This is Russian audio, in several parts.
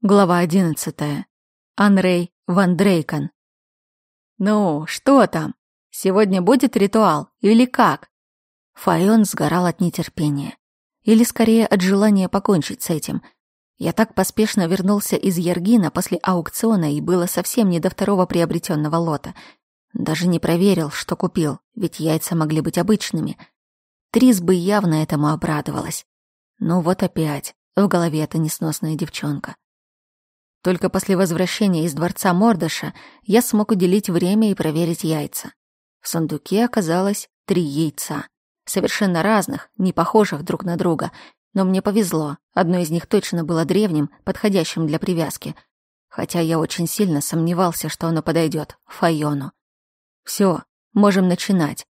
Глава одиннадцатая. Андрей Вандрейкон. «Ну, что там? Сегодня будет ритуал или как?» Файон сгорал от нетерпения. Или, скорее, от желания покончить с этим. Я так поспешно вернулся из Ергина после аукциона и было совсем не до второго приобретенного лота. Даже не проверил, что купил, ведь яйца могли быть обычными. Трис бы явно этому обрадовалась. Ну вот опять, в голове эта несносная девчонка. Только после возвращения из дворца Мордаша я смог уделить время и проверить яйца. В сундуке оказалось три яйца. Совершенно разных, не похожих друг на друга. Но мне повезло, одно из них точно было древним, подходящим для привязки. Хотя я очень сильно сомневался, что оно подойдет Файону. Все, можем начинать.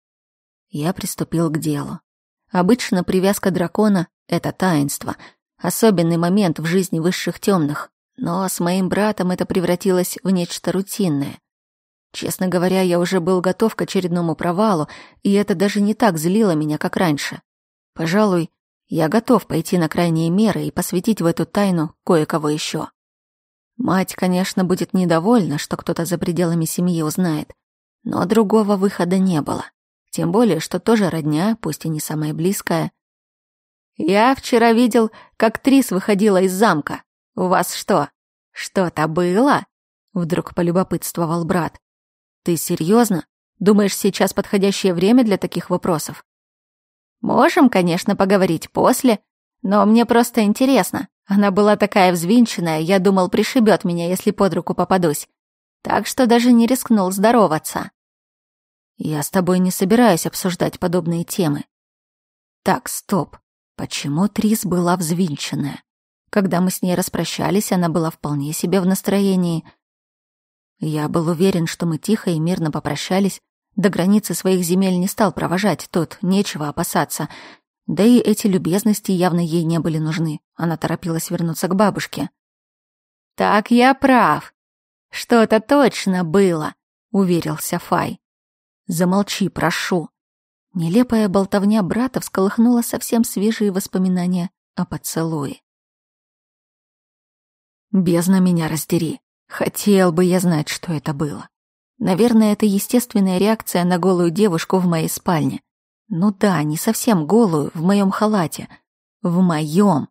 Я приступил к делу. Обычно привязка дракона — это таинство, особенный момент в жизни высших темных. Но с моим братом это превратилось в нечто рутинное. Честно говоря, я уже был готов к очередному провалу, и это даже не так злило меня, как раньше. Пожалуй, я готов пойти на крайние меры и посвятить в эту тайну кое-кого еще. Мать, конечно, будет недовольна, что кто-то за пределами семьи узнает, но другого выхода не было. Тем более, что тоже родня, пусть и не самая близкая. «Я вчера видел, как Трис выходила из замка», у вас что, что-то было?» Вдруг полюбопытствовал брат. «Ты серьезно? Думаешь, сейчас подходящее время для таких вопросов?» «Можем, конечно, поговорить после, но мне просто интересно. Она была такая взвинченная, я думал, пришибет меня, если под руку попадусь. Так что даже не рискнул здороваться». «Я с тобой не собираюсь обсуждать подобные темы». «Так, стоп. Почему Трис была взвинченная? Когда мы с ней распрощались, она была вполне себе в настроении. Я был уверен, что мы тихо и мирно попрощались. До границы своих земель не стал провожать тот, нечего опасаться. Да и эти любезности явно ей не были нужны. Она торопилась вернуться к бабушке. «Так я прав. Что-то точно было», — уверился Фай. «Замолчи, прошу». Нелепая болтовня брата всколыхнула совсем свежие воспоминания о поцелуе. Бездна меня раздери. Хотел бы я знать, что это было. Наверное, это естественная реакция на голую девушку в моей спальне. Ну да, не совсем голую, в моем халате. В моем.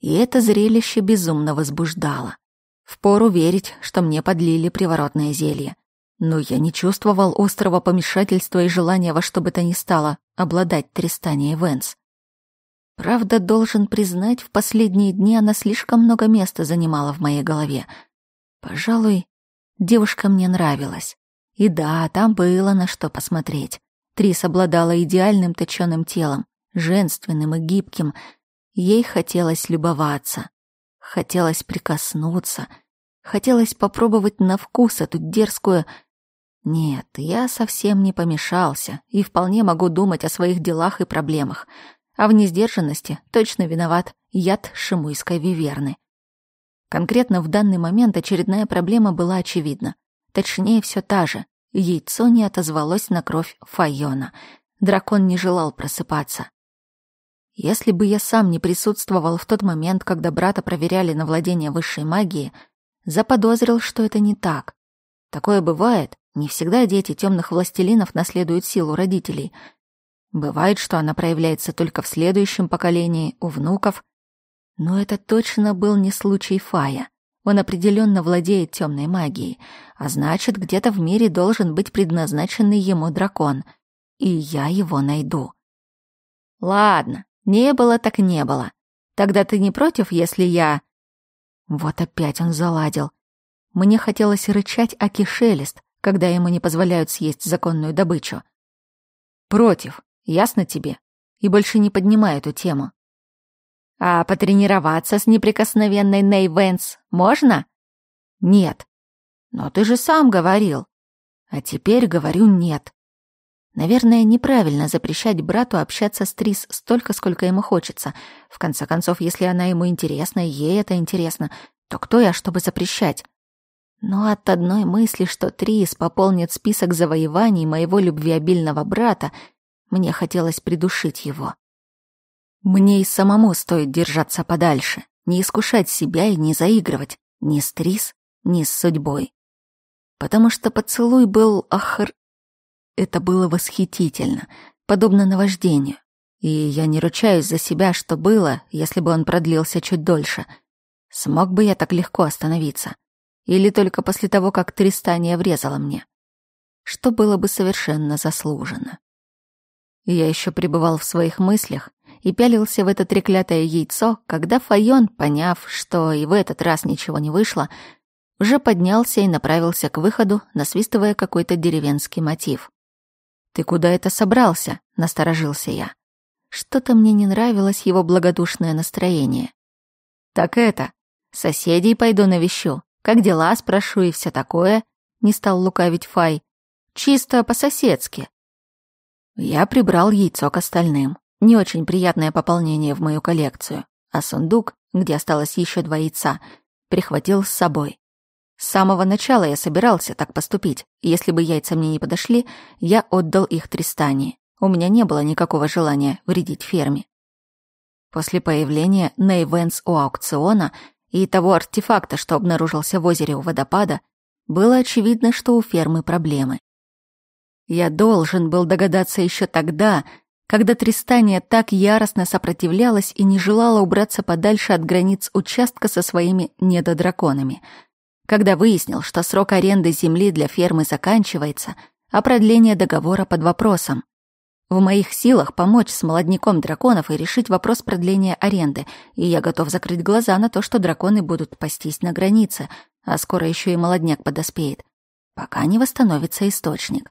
И это зрелище безумно возбуждало. Впору верить, что мне подлили приворотное зелье. Но я не чувствовал острого помешательства и желания во что бы то ни стало обладать Тристанией Венс. Правда, должен признать, в последние дни она слишком много места занимала в моей голове. Пожалуй, девушка мне нравилась. И да, там было на что посмотреть. Трис обладала идеальным точёным телом, женственным и гибким. Ей хотелось любоваться, хотелось прикоснуться, хотелось попробовать на вкус эту дерзкую... Нет, я совсем не помешался и вполне могу думать о своих делах и проблемах — а в несдержанности точно виноват яд шимуйской виверны. Конкретно в данный момент очередная проблема была очевидна. Точнее, все та же. Яйцо не отозвалось на кровь Файона. Дракон не желал просыпаться. Если бы я сам не присутствовал в тот момент, когда брата проверяли на владение высшей магией, заподозрил, что это не так. Такое бывает. Не всегда дети темных властелинов наследуют силу родителей — Бывает, что она проявляется только в следующем поколении, у внуков. Но это точно был не случай Фая. Он определенно владеет темной магией, а значит, где-то в мире должен быть предназначенный ему дракон. И я его найду. Ладно, не было так не было. Тогда ты не против, если я... Вот опять он заладил. Мне хотелось рычать о кишелест, когда ему не позволяют съесть законную добычу. Против, Ясно тебе? И больше не поднимай эту тему. А потренироваться с неприкосновенной Ней Вэнс можно? Нет. Но ты же сам говорил. А теперь говорю нет. Наверное, неправильно запрещать брату общаться с Трис столько, сколько ему хочется. В конце концов, если она ему интересна, ей это интересно, то кто я, чтобы запрещать? Но от одной мысли, что Трис пополнит список завоеваний моего любвеобильного брата, мне хотелось придушить его. Мне и самому стоит держаться подальше, не искушать себя и не заигрывать ни с Трис, ни с судьбой. Потому что поцелуй был охр... Это было восхитительно, подобно наваждению. И я не ручаюсь за себя, что было, если бы он продлился чуть дольше. Смог бы я так легко остановиться? Или только после того, как Тристания врезала мне? Что было бы совершенно заслуженно. Я еще пребывал в своих мыслях и пялился в это треклятое яйцо, когда Файон, поняв, что и в этот раз ничего не вышло, уже поднялся и направился к выходу, насвистывая какой-то деревенский мотив. «Ты куда это собрался?» — насторожился я. Что-то мне не нравилось его благодушное настроение. «Так это, соседей пойду навещу, как дела, спрошу и все такое», — не стал лукавить Фай. «Чисто по-соседски, я прибрал яйцо к остальным. Не очень приятное пополнение в мою коллекцию. А сундук, где осталось еще два яйца, прихватил с собой. С самого начала я собирался так поступить. Если бы яйца мне не подошли, я отдал их Тристане. У меня не было никакого желания вредить ферме. После появления на у аукциона и того артефакта, что обнаружился в озере у водопада, было очевидно, что у фермы проблемы. Я должен был догадаться еще тогда, когда Тристания так яростно сопротивлялась и не желала убраться подальше от границ участка со своими недодраконами. Когда выяснил, что срок аренды земли для фермы заканчивается, а продление договора под вопросом. В моих силах помочь с молодняком драконов и решить вопрос продления аренды, и я готов закрыть глаза на то, что драконы будут пастись на границе, а скоро еще и молодняк подоспеет, пока не восстановится источник.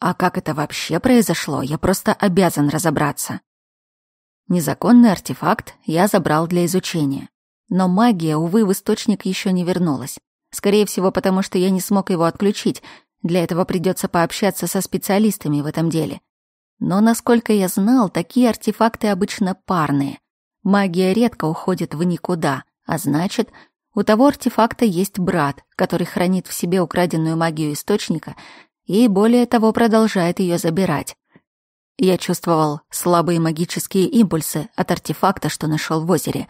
А как это вообще произошло, я просто обязан разобраться. Незаконный артефакт я забрал для изучения. Но магия, увы, в источник еще не вернулась. Скорее всего, потому что я не смог его отключить. Для этого придется пообщаться со специалистами в этом деле. Но, насколько я знал, такие артефакты обычно парные. Магия редко уходит в никуда, а значит, у того артефакта есть брат, который хранит в себе украденную магию источника — и, более того, продолжает ее забирать. Я чувствовал слабые магические импульсы от артефакта, что нашел в озере.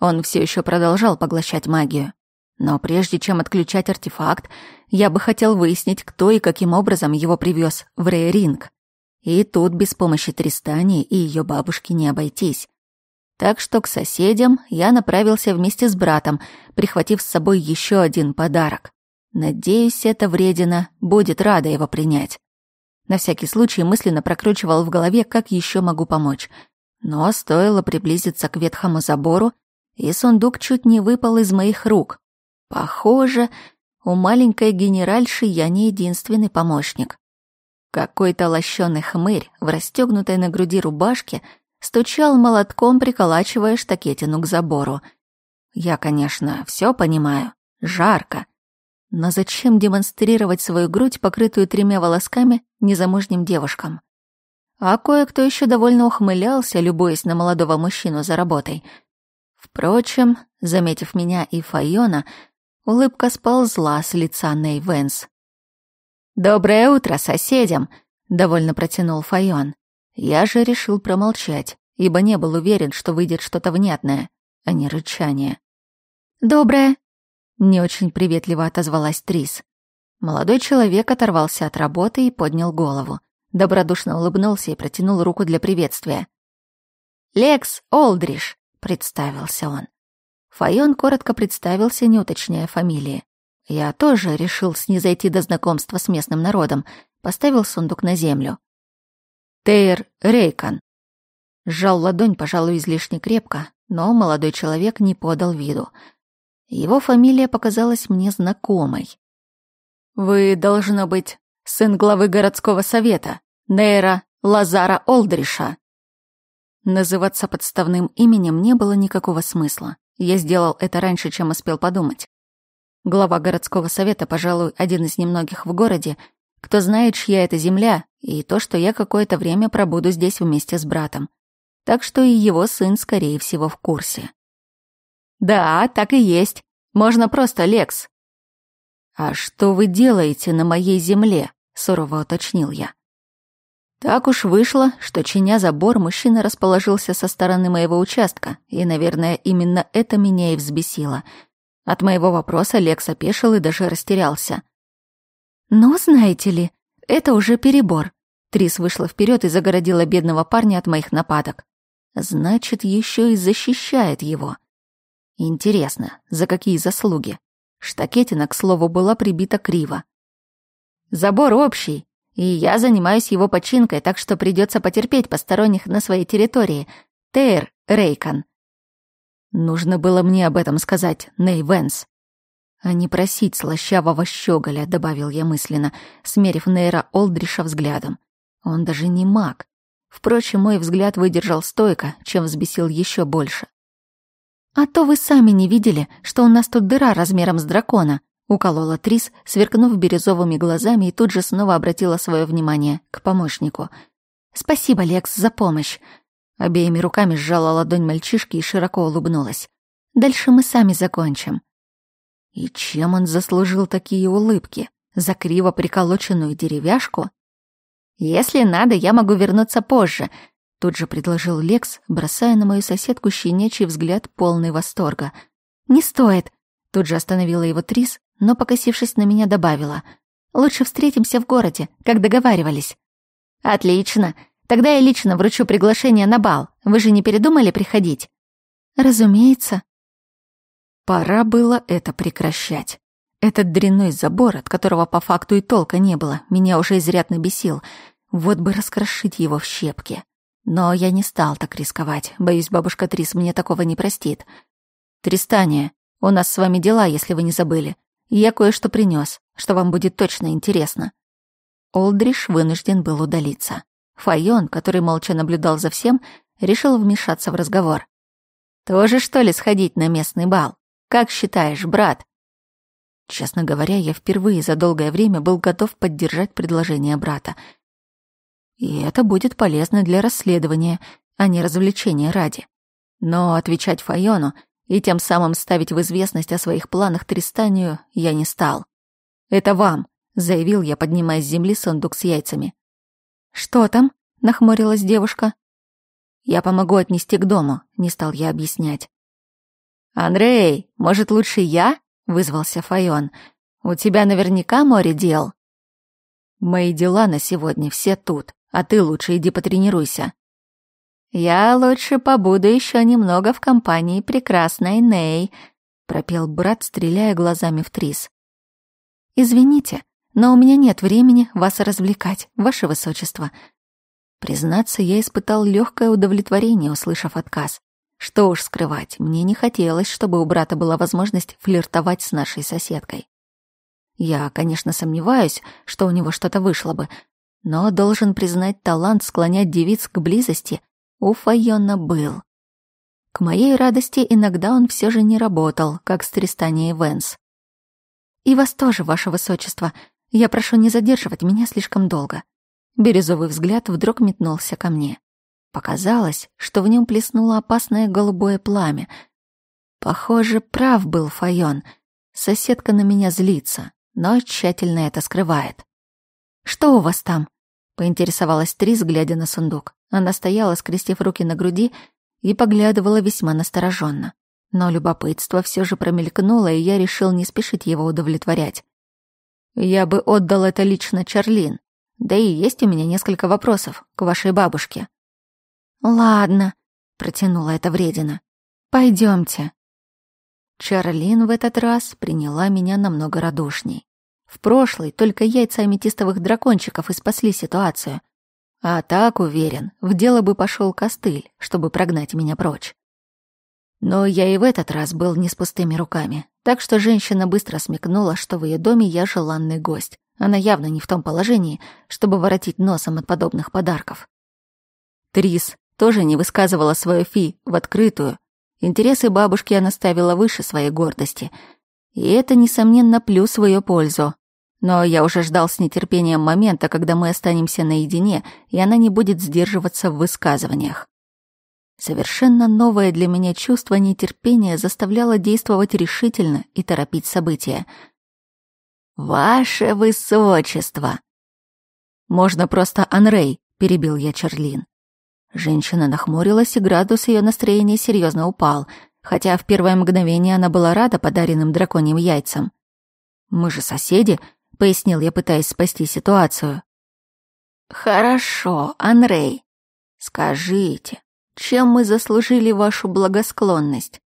Он все еще продолжал поглощать магию. Но прежде чем отключать артефакт, я бы хотел выяснить, кто и каким образом его привез в Рейринг. И тут без помощи Тристани и ее бабушки не обойтись. Так что к соседям я направился вместе с братом, прихватив с собой еще один подарок. Надеюсь, эта вредина будет рада его принять. На всякий случай мысленно прокручивал в голове, как еще могу помочь. Но стоило приблизиться к ветхому забору, и сундук чуть не выпал из моих рук. Похоже, у маленькой генеральши я не единственный помощник. Какой-то лощеный хмырь в расстегнутой на груди рубашке стучал молотком, приколачивая штакетину к забору. Я, конечно, все понимаю. Жарко. Но зачем демонстрировать свою грудь, покрытую тремя волосками, незамужним девушкам? А кое-кто еще довольно ухмылялся, любуясь на молодого мужчину за работой. Впрочем, заметив меня и Файона, улыбка сползла с лица Ней Вэнс. «Доброе утро соседям!» — довольно протянул Файон. Я же решил промолчать, ибо не был уверен, что выйдет что-то внятное, а не рычание. «Доброе!» Не очень приветливо отозвалась Трис. Молодой человек оторвался от работы и поднял голову. Добродушно улыбнулся и протянул руку для приветствия. «Лекс Олдриш», — представился он. Файон коротко представился, не уточняя фамилии. Я тоже решил снизойти до знакомства с местным народом, поставил сундук на землю. «Тейр Рейкон». Сжал ладонь, пожалуй, излишне крепко, но молодой человек не подал виду — его фамилия показалась мне знакомой. «Вы, должно быть, сын главы городского совета, Нейра Лазара Олдриша». Называться подставным именем не было никакого смысла. Я сделал это раньше, чем успел подумать. Глава городского совета, пожалуй, один из немногих в городе, кто знает, чья это земля, и то, что я какое-то время пробуду здесь вместе с братом. Так что и его сын, скорее всего, в курсе. Да, так и есть. Можно просто Лекс. А что вы делаете на моей земле? Сурово уточнил я. Так уж вышло, что, чиня забор, мужчина расположился со стороны моего участка, и, наверное, именно это меня и взбесило. От моего вопроса Лекс опешил и даже растерялся. Но знаете ли, это уже перебор». Трис вышла вперед и загородила бедного парня от моих нападок. «Значит, еще и защищает его». Интересно, за какие заслуги? Штакетина, к слову, была прибита криво. Забор общий, и я занимаюсь его починкой, так что придется потерпеть посторонних на своей территории. Тейр Рейкон. Нужно было мне об этом сказать, Ней Венс. А не просить слащавого щеголя, добавил я мысленно, смерив Нейра Олдриша взглядом. Он даже не маг. Впрочем, мой взгляд выдержал стойко, чем взбесил еще больше. «А то вы сами не видели, что у нас тут дыра размером с дракона», — уколола Трис, сверкнув бирюзовыми глазами и тут же снова обратила свое внимание к помощнику. «Спасибо, Лекс, за помощь». Обеими руками сжала ладонь мальчишки и широко улыбнулась. «Дальше мы сами закончим». И чем он заслужил такие улыбки? За криво приколоченную деревяшку? «Если надо, я могу вернуться позже», тут же предложил Лекс, бросая на мою соседку щенячий взгляд полный восторга. «Не стоит!» Тут же остановила его Трис, но, покосившись на меня, добавила. «Лучше встретимся в городе, как договаривались». «Отлично! Тогда я лично вручу приглашение на бал. Вы же не передумали приходить?» «Разумеется». Пора было это прекращать. Этот дрянной забор, от которого по факту и толка не было, меня уже изрядно бесил. Вот бы раскрошить его в щепки. Но я не стал так рисковать. Боюсь, бабушка Трис мне такого не простит. Тристания, у нас с вами дела, если вы не забыли. Я кое-что принес, что вам будет точно интересно. Олдриш вынужден был удалиться. Файон, который молча наблюдал за всем, решил вмешаться в разговор. «Тоже, что ли, сходить на местный бал? Как считаешь, брат?» Честно говоря, я впервые за долгое время был готов поддержать предложение брата — и это будет полезно для расследования, а не развлечения ради. Но отвечать Файону и тем самым ставить в известность о своих планах Тристанию я не стал. «Это вам», — заявил я, поднимая с земли сундук с яйцами. «Что там?» — нахмурилась девушка. «Я помогу отнести к дому», — не стал я объяснять. «Андрей, может, лучше я?» — вызвался Файон. «У тебя наверняка море дел». «Мои дела на сегодня все тут», а ты лучше иди потренируйся». «Я лучше побуду еще немного в компании прекрасной Ней», — пропел брат, стреляя глазами в Трис. «Извините, но у меня нет времени вас развлекать, ваше высочество». Признаться, я испытал легкое удовлетворение, услышав отказ. Что уж скрывать, мне не хотелось, чтобы у брата была возможность флиртовать с нашей соседкой. Я, конечно, сомневаюсь, что у него что-то вышло бы, но должен признать талант склонять девиц к близости у Файона был. К моей радости иногда он все же не работал, как с Тристанией Венс. «И вас тоже, ваше высочество. Я прошу не задерживать меня слишком долго». Бирюзовый взгляд вдруг метнулся ко мне. Показалось, что в нем плеснуло опасное голубое пламя. Похоже, прав был Файон. Соседка на меня злится, но тщательно это скрывает. «Что у вас там?» Поинтересовалась Трис, глядя на сундук. Она стояла, скрестив руки на груди, и поглядывала весьма настороженно. Но любопытство все же промелькнуло, и я решил не спешить его удовлетворять. «Я бы отдал это лично Чарлин. Да и есть у меня несколько вопросов к вашей бабушке». «Ладно», — протянула эта вредина. Пойдемте. Чарлин в этот раз приняла меня намного радушней. В прошлый только яйца аметистовых дракончиков и спасли ситуацию. А так, уверен, в дело бы пошел костыль, чтобы прогнать меня прочь. Но я и в этот раз был не с пустыми руками, так что женщина быстро смекнула, что в ее доме я желанный гость. Она явно не в том положении, чтобы воротить носом от подобных подарков. Трис тоже не высказывала свою фи в открытую. Интересы бабушки она ставила выше своей гордости. И это, несомненно, плюс в ее пользу. Но я уже ждал с нетерпением момента, когда мы останемся наедине, и она не будет сдерживаться в высказываниях. Совершенно новое для меня чувство нетерпения заставляло действовать решительно и торопить события. «Ваше Высочество!» «Можно просто Анрей», — перебил я Чарлин. Женщина нахмурилась, и градус ее настроения серьезно упал, хотя в первое мгновение она была рада подаренным драконьим яйцам. «Мы же соседи», — пояснил я, пытаясь спасти ситуацию. «Хорошо, Анрей. Скажите, чем мы заслужили вашу благосклонность?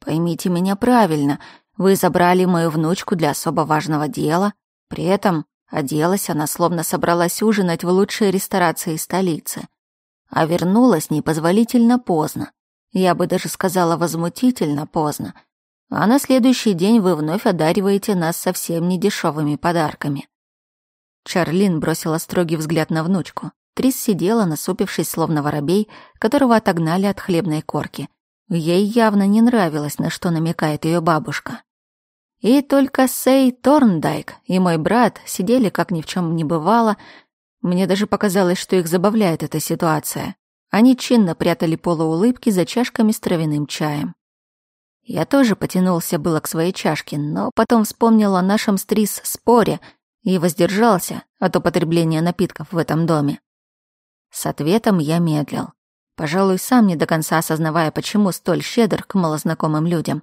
Поймите меня правильно, вы забрали мою внучку для особо важного дела, при этом оделась она, словно собралась ужинать в лучшей ресторации столицы, а вернулась непозволительно поздно. Я бы даже сказала возмутительно поздно, а на следующий день вы вновь одариваете нас совсем недешевыми подарками». Чарлин бросила строгий взгляд на внучку. Трис сидела, насупившись, словно воробей, которого отогнали от хлебной корки. Ей явно не нравилось, на что намекает ее бабушка. И только Сей Торндайк и мой брат сидели, как ни в чем не бывало. Мне даже показалось, что их забавляет эта ситуация. Они чинно прятали полуулыбки за чашками с травяным чаем. Я тоже потянулся было к своей чашке, но потом вспомнил о нашем стрис споре и воздержался от употребления напитков в этом доме. С ответом я медлил. Пожалуй, сам не до конца осознавая, почему столь щедр к малознакомым людям.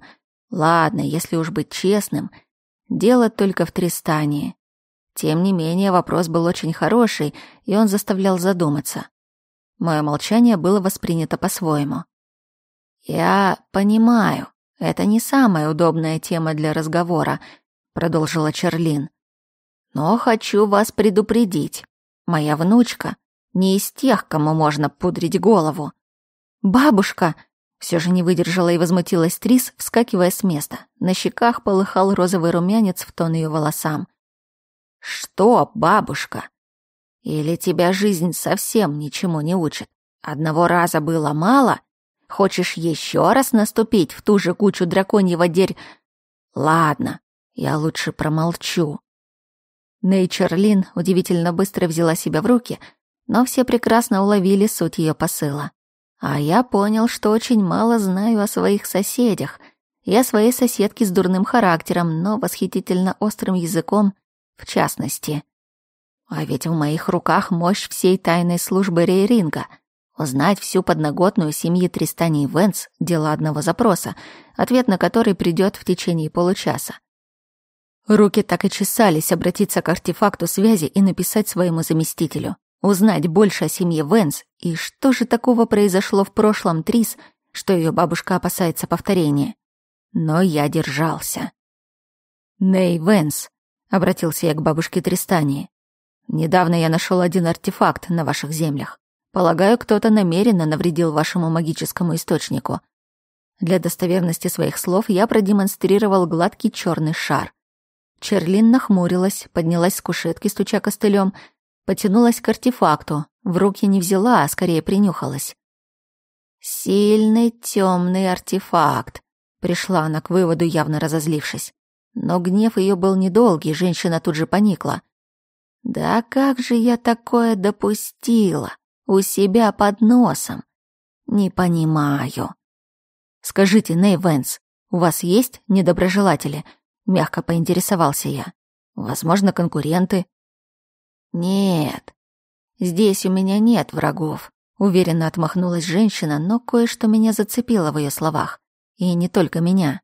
Ладно, если уж быть честным, дело только в Тристании. Тем не менее, вопрос был очень хороший, и он заставлял задуматься. Мое молчание было воспринято по-своему. «Я понимаю», «Это не самая удобная тема для разговора», — продолжила Черлин. «Но хочу вас предупредить. Моя внучка не из тех, кому можно пудрить голову». «Бабушка!» — все же не выдержала и возмутилась Трис, вскакивая с места. На щеках полыхал розовый румянец в тон ее волосам. «Что, бабушка? Или тебя жизнь совсем ничему не учит? Одного раза было мало?» Хочешь еще раз наступить в ту же кучу драконьего дерь? Ладно, я лучше промолчу. Нейчерлин удивительно быстро взяла себя в руки, но все прекрасно уловили суть ее посыла. А я понял, что очень мало знаю о своих соседях и о своей соседке с дурным характером, но восхитительно острым языком, в частности. А ведь в моих руках мощь всей тайной службы Рейринга — узнать всю подноготную семьи Тристани и Венс дело одного запроса, ответ на который придет в течение получаса. Руки так и чесались обратиться к артефакту связи и написать своему заместителю. Узнать больше о семье Венс и что же такого произошло в прошлом Трис, что ее бабушка опасается повторения. Но я держался. «Ней Венс», — обратился я к бабушке Тристани, — «недавно я нашел один артефакт на ваших землях. Полагаю, кто-то намеренно навредил вашему магическому источнику. Для достоверности своих слов я продемонстрировал гладкий черный шар. Черлин нахмурилась, поднялась с кушетки, стуча костылем, потянулась к артефакту, в руки не взяла, а скорее принюхалась. «Сильный темный артефакт», — пришла она к выводу, явно разозлившись. Но гнев ее был недолгий, женщина тут же поникла. «Да как же я такое допустила? у себя под носом. Не понимаю. Скажите, Ней Вэнс, у вас есть недоброжелатели? Мягко поинтересовался я. Возможно, конкуренты? Нет. Здесь у меня нет врагов. Уверенно отмахнулась женщина, но кое-что меня зацепило в ее словах. И не только меня.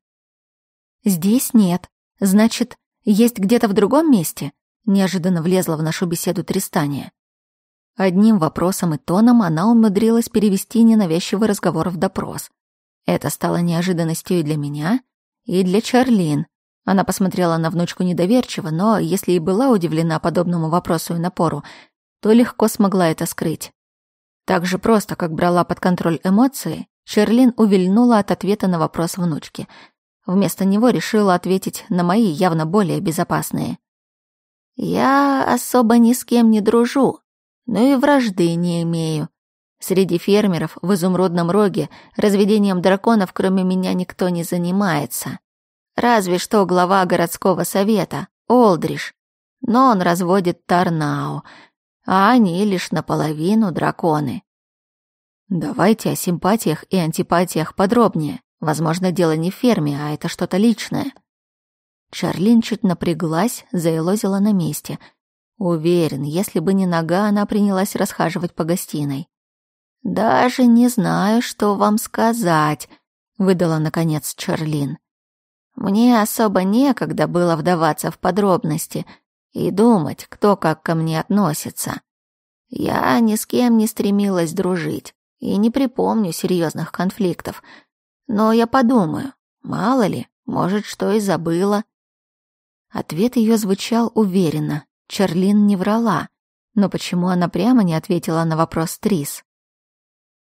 «Здесь нет. Значит, есть где-то в другом месте?» Неожиданно влезла в нашу беседу Тристания. Одним вопросом и тоном она умудрилась перевести ненавязчивый разговор в допрос. Это стало неожиданностью и для меня, и для Чарлин. Она посмотрела на внучку недоверчиво, но если и была удивлена подобному вопросу и напору, то легко смогла это скрыть. Так же просто, как брала под контроль эмоции, Чарлин увильнула от ответа на вопрос внучки. Вместо него решила ответить на мои явно более безопасные. «Я особо ни с кем не дружу но и вражды не имею. Среди фермеров в изумрудном роге разведением драконов кроме меня никто не занимается. Разве что глава городского совета, Олдриш. Но он разводит Тарнау, а они лишь наполовину драконы. Давайте о симпатиях и антипатиях подробнее. Возможно, дело не в ферме, а это что-то личное. Чарлин чуть напряглась, заелозила на месте — Уверен, если бы не нога, она принялась расхаживать по гостиной. «Даже не знаю, что вам сказать», — выдала, наконец, Чарлин. «Мне особо некогда было вдаваться в подробности и думать, кто как ко мне относится. Я ни с кем не стремилась дружить и не припомню серьезных конфликтов. Но я подумаю, мало ли, может, что и забыла». Ответ ее звучал уверенно, Черлин не врала. Но почему она прямо не ответила на вопрос Трис?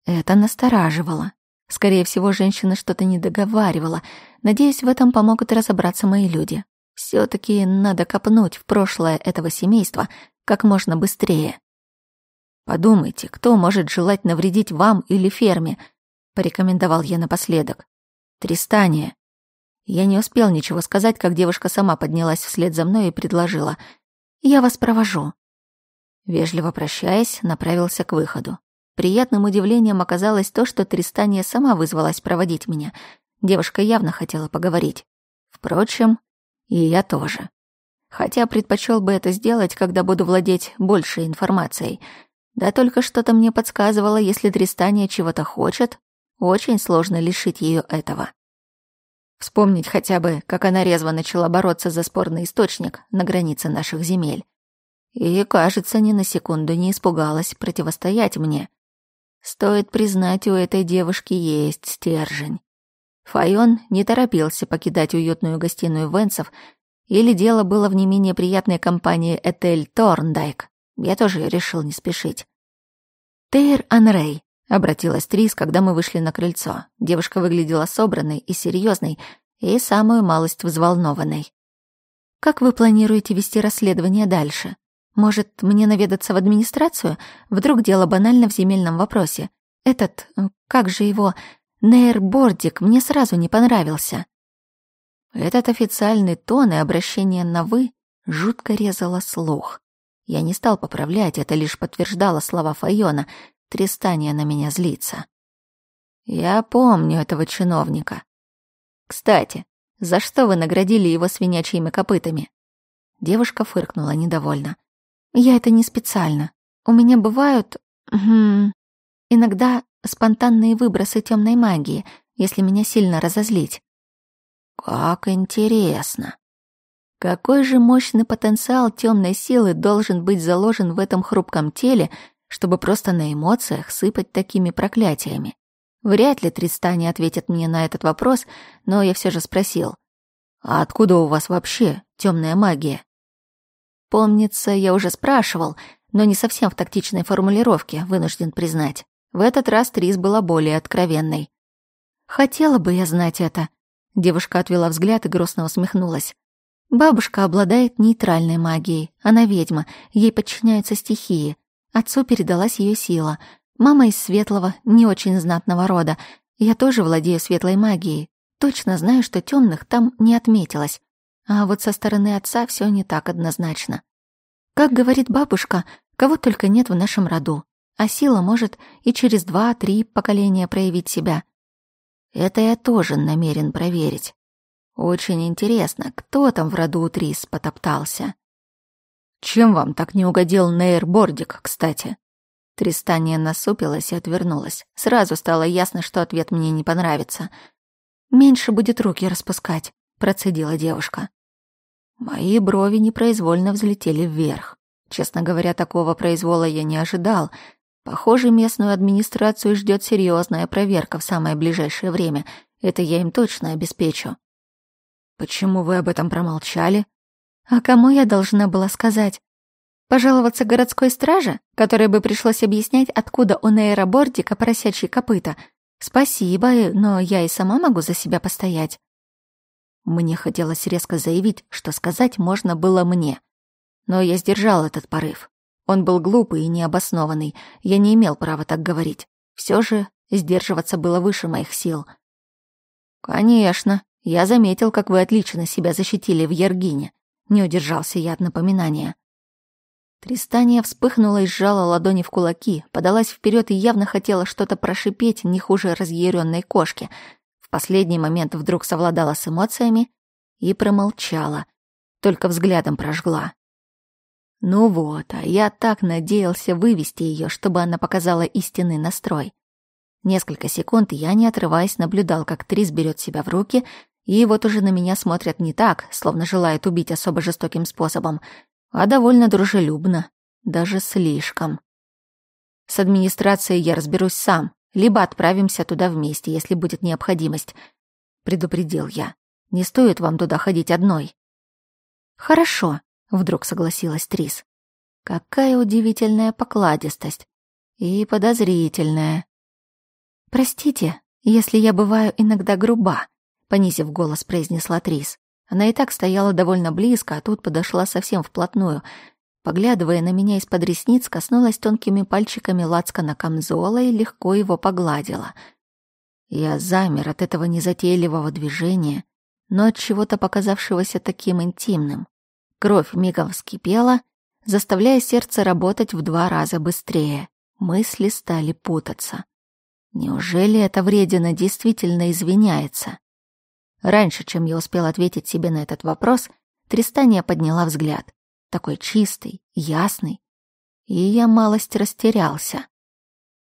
Это настораживало. Скорее всего, женщина что-то не договаривала. Надеюсь, в этом помогут разобраться мои люди. все таки надо копнуть в прошлое этого семейства как можно быстрее. Подумайте, кто может желать навредить вам или ферме, порекомендовал я напоследок. Тристания. Я не успел ничего сказать, как девушка сама поднялась вслед за мной и предложила: я вас провожу». Вежливо прощаясь, направился к выходу. Приятным удивлением оказалось то, что Тристания сама вызвалась проводить меня. Девушка явно хотела поговорить. Впрочем, и я тоже. Хотя предпочел бы это сделать, когда буду владеть большей информацией. Да только что-то мне подсказывало, если Тристания чего-то хочет, очень сложно лишить ее этого. Вспомнить хотя бы, как она резво начала бороться за спорный источник на границе наших земель. И, кажется, ни на секунду не испугалась противостоять мне. Стоит признать, у этой девушки есть стержень. Файон не торопился покидать уютную гостиную Венцев, или дело было в не менее приятной компании Этель Торндайк. Я тоже решил не спешить. Тейр Анрей Обратилась Трис, когда мы вышли на крыльцо. Девушка выглядела собранной и серьезной, и самую малость взволнованной. «Как вы планируете вести расследование дальше? Может, мне наведаться в администрацию? Вдруг дело банально в земельном вопросе. Этот, как же его, нейрбордик мне сразу не понравился». Этот официальный тон и обращение на «вы» жутко резало слух. Я не стал поправлять, это лишь подтверждало слова Файона. Тристания на меня злится. Я помню этого чиновника. Кстати, за что вы наградили его свинячьими копытами? Девушка фыркнула недовольно. Я это не специально. У меня бывают... Хм, иногда спонтанные выбросы темной магии, если меня сильно разозлить. Как интересно. Какой же мощный потенциал темной силы должен быть заложен в этом хрупком теле, чтобы просто на эмоциях сыпать такими проклятиями. Вряд ли Тристани ответит мне на этот вопрос, но я все же спросил. «А откуда у вас вообще темная магия?» Помнится, я уже спрашивал, но не совсем в тактичной формулировке, вынужден признать. В этот раз Трис была более откровенной. «Хотела бы я знать это», — девушка отвела взгляд и грустно усмехнулась. «Бабушка обладает нейтральной магией, она ведьма, ей подчиняются стихии, Отцу передалась ее сила. Мама из светлого, не очень знатного рода. Я тоже владею светлой магией. Точно знаю, что тёмных там не отметилось. А вот со стороны отца всё не так однозначно. Как говорит бабушка, кого только нет в нашем роду. А сила может и через два-три поколения проявить себя. Это я тоже намерен проверить. Очень интересно, кто там в роду у Трис потоптался. Чем вам так не угодил нейрбордик, кстати?» Тристания насупилась и отвернулась. Сразу стало ясно, что ответ мне не понравится. «Меньше будет руки распускать», — процедила девушка. Мои брови непроизвольно взлетели вверх. Честно говоря, такого произвола я не ожидал. Похоже, местную администрацию ждет серьезная проверка в самое ближайшее время. Это я им точно обеспечу. «Почему вы об этом промолчали?» А кому я должна была сказать? Пожаловаться городской страже, которой бы пришлось объяснять, откуда у нейробордика поросячьи копыта. Спасибо, но я и сама могу за себя постоять. Мне хотелось резко заявить, что сказать можно было мне. Но я сдержал этот порыв. Он был глупый и необоснованный. Я не имел права так говорить. Все же сдерживаться было выше моих сил. «Конечно. Я заметил, как вы отлично себя защитили в Ергине не удержался я от напоминания. Тристания вспыхнула и сжала ладони в кулаки, подалась вперед и явно хотела что-то прошипеть не хуже разъяренной кошки. В последний момент вдруг совладала с эмоциями и промолчала, только взглядом прожгла. Ну вот, а я так надеялся вывести ее, чтобы она показала истинный настрой. Несколько секунд я, не отрываясь, наблюдал, как Трис берет себя в руки, и вот уже на меня смотрят не так, словно желают убить особо жестоким способом, а довольно дружелюбно, даже слишком. С администрацией я разберусь сам, либо отправимся туда вместе, если будет необходимость. Предупредил я. Не стоит вам туда ходить одной. Хорошо, вдруг согласилась Трис. Какая удивительная покладистость и подозрительная. Простите, если я бываю иногда груба, понизив голос, произнесла Трис. Она и так стояла довольно близко, а тут подошла совсем вплотную. Поглядывая на меня из-под ресниц, коснулась тонкими пальчиками лацкана камзола и легко его погладила. Я замер от этого незатейливого движения, но от чего-то показавшегося таким интимным. Кровь мигом вскипела, заставляя сердце работать в два раза быстрее. Мысли стали путаться. Неужели эта вредина действительно извиняется? Раньше, чем я успел ответить себе на этот вопрос, Тристания подняла взгляд. Такой чистый, ясный. И я малость растерялся.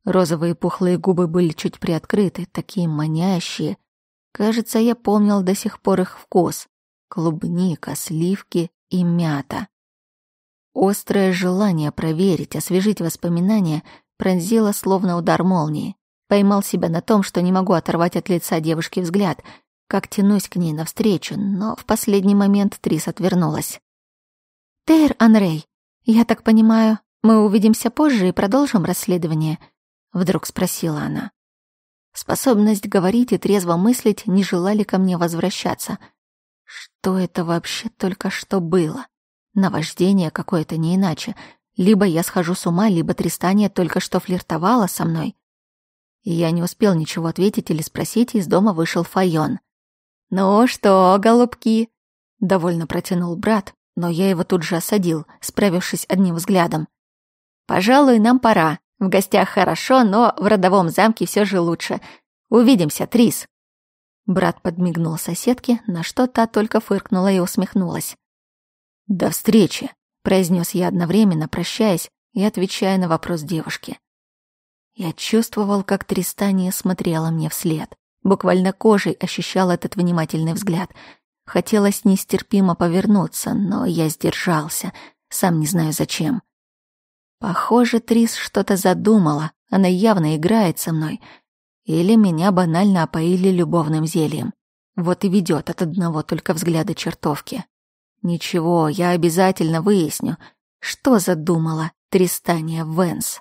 Розовые пухлые губы были чуть приоткрыты, такие манящие. Кажется, я помнил до сих пор их вкус. Клубника, сливки и мята. Острое желание проверить, освежить воспоминания пронзило словно удар молнии. Поймал себя на том, что не могу оторвать от лица девушки взгляд — как тянусь к ней навстречу, но в последний момент Трис отвернулась. «Тейр Анрей, я так понимаю, мы увидимся позже и продолжим расследование?» Вдруг спросила она. Способность говорить и трезво мыслить не желали ко мне возвращаться. Что это вообще только что было? Наваждение какое-то не иначе. Либо я схожу с ума, либо Тристания только что флиртовала со мной. Я не успел ничего ответить или спросить, из дома вышел Файон. «Ну что, голубки?» — довольно протянул брат, но я его тут же осадил, справившись одним взглядом. «Пожалуй, нам пора. В гостях хорошо, но в родовом замке все же лучше. Увидимся, Трис!» Брат подмигнул соседке, на что та только фыркнула и усмехнулась. «До встречи!» — произнес я одновременно, прощаясь и отвечая на вопрос девушки. Я чувствовал, как Тристания смотрела мне вслед. Буквально кожей ощущал этот внимательный взгляд. Хотелось нестерпимо повернуться, но я сдержался, сам не знаю зачем. Похоже, Трис что-то задумала, она явно играет со мной. Или меня банально опоили любовным зельем. Вот и ведет от одного только взгляда чертовки. Ничего, я обязательно выясню, что задумала Тристания Венс.